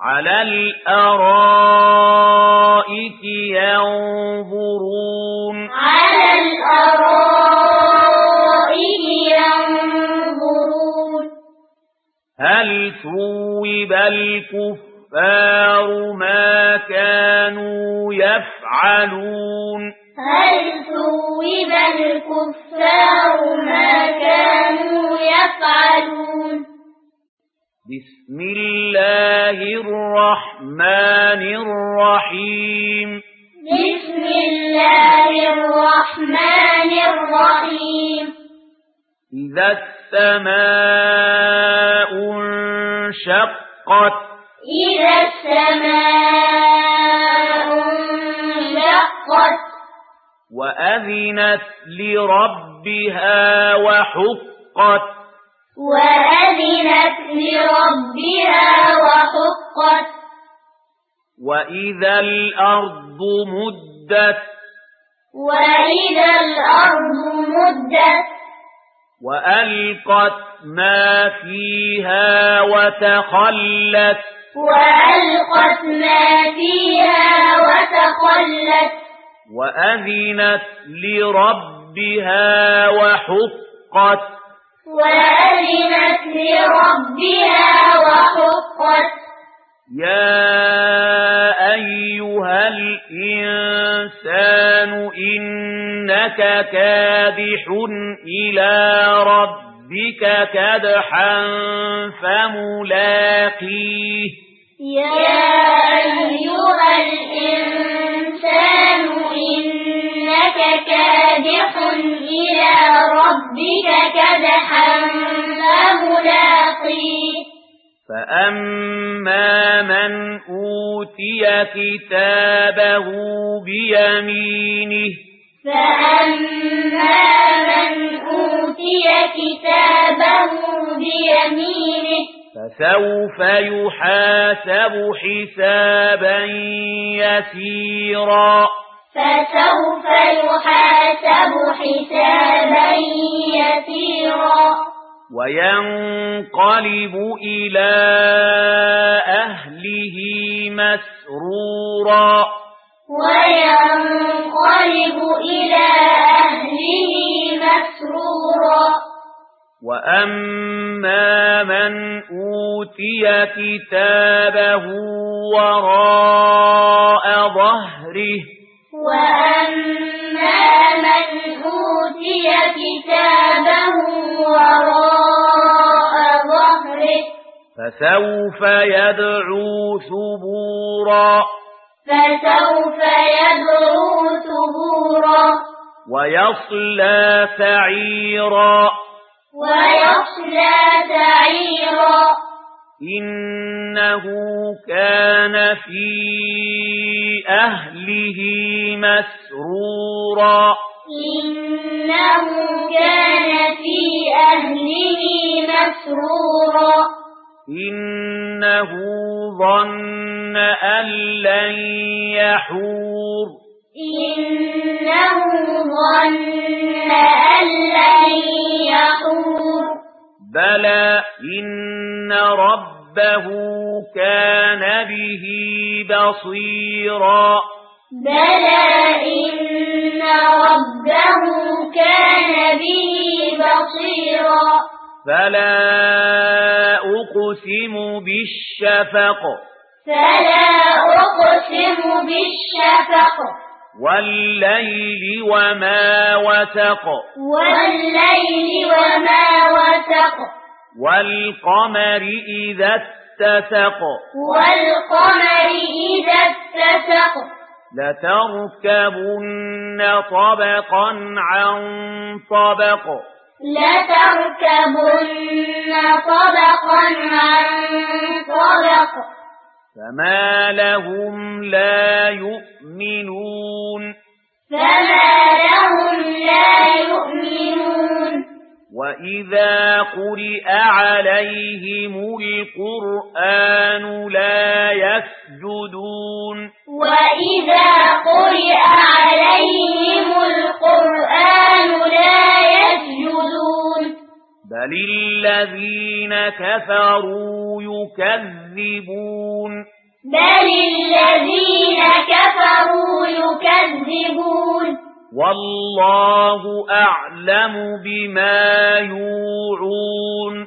على الأرائك ينظرون. على الأرائك ينظرون. هل ثوب الكفار ما كانوا يفعلون؟ هل ثوب الكفار ما كانوا يفعلون؟ بسم الله الله الرحمن الرحيم بسم الله الرحمن الرحيم إذا السماء انشقت إذا السماء انشقت وأذنت لربها وحقت وأذنت لربها وحقت وإذا الأرض مدت وإذا الأرض مدت وألقت ما فيها وتخلت وألقت ما فيها وتخلت وأذنت لربها وحقت وأذنت لربها وحقت. يا أيها الإنسان إنك كادح إلى ربك كدحا فملاقيه. يا أيها الإنسان إلى ربك كدحا فملاقيه فأما من أوتي كتابه بيمينه فأما من أوتي كتابه بيمينه فسوف يحاسب حسابا يسيرا فسوف يحاسب حسابا يسيرا. وينقلب إلى أهله مسرورا. وينقلب إلى أهله مسرورا. وَأَمَّا مَنْ أُوتِيَ كِتَابَهُ وَرَاءَ ظَهْرِهِ وأما من أوتي كتابه وراء ظهره فسوف يدعو ثبورا فسوف يدعو ثبورا ويصلى سعيرا ويصلى سعيرا إنه كان في أهل أهله مَسْرُورًا. إِنَّهُ كَانَ فِي أَهْلِهِ مَسْرُورًا. إِنَّهُ ظَنَّ أَن لَّن يَحُورَ. إِنَّهُ ظَنَّ أَن لَّن يَحُورَ. بَلَى إِنَّ رَبَّهُ كَانَ بِهِ بَصِيرًا. إن ربه كان به بصيرا. فلا أقسم بالشفق فلا أقسم بالشفق. والليل وما وتق والليل وما وتق والقمر إذا اتسق والقمر إذا اتسق. لتركبن طبقا عن طبق. لتركبن طبقا عن طبق. فما لهم لا يؤمنون. فما لهم لا يؤمنون. وإذا قرئ عليهم يسجدون وإذا قرئ عليهم القرآن لا يسجدون بل الذين كفروا يكذبون. بل الذين كفروا يكذبون والله أعلم بما يوعون.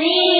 الذين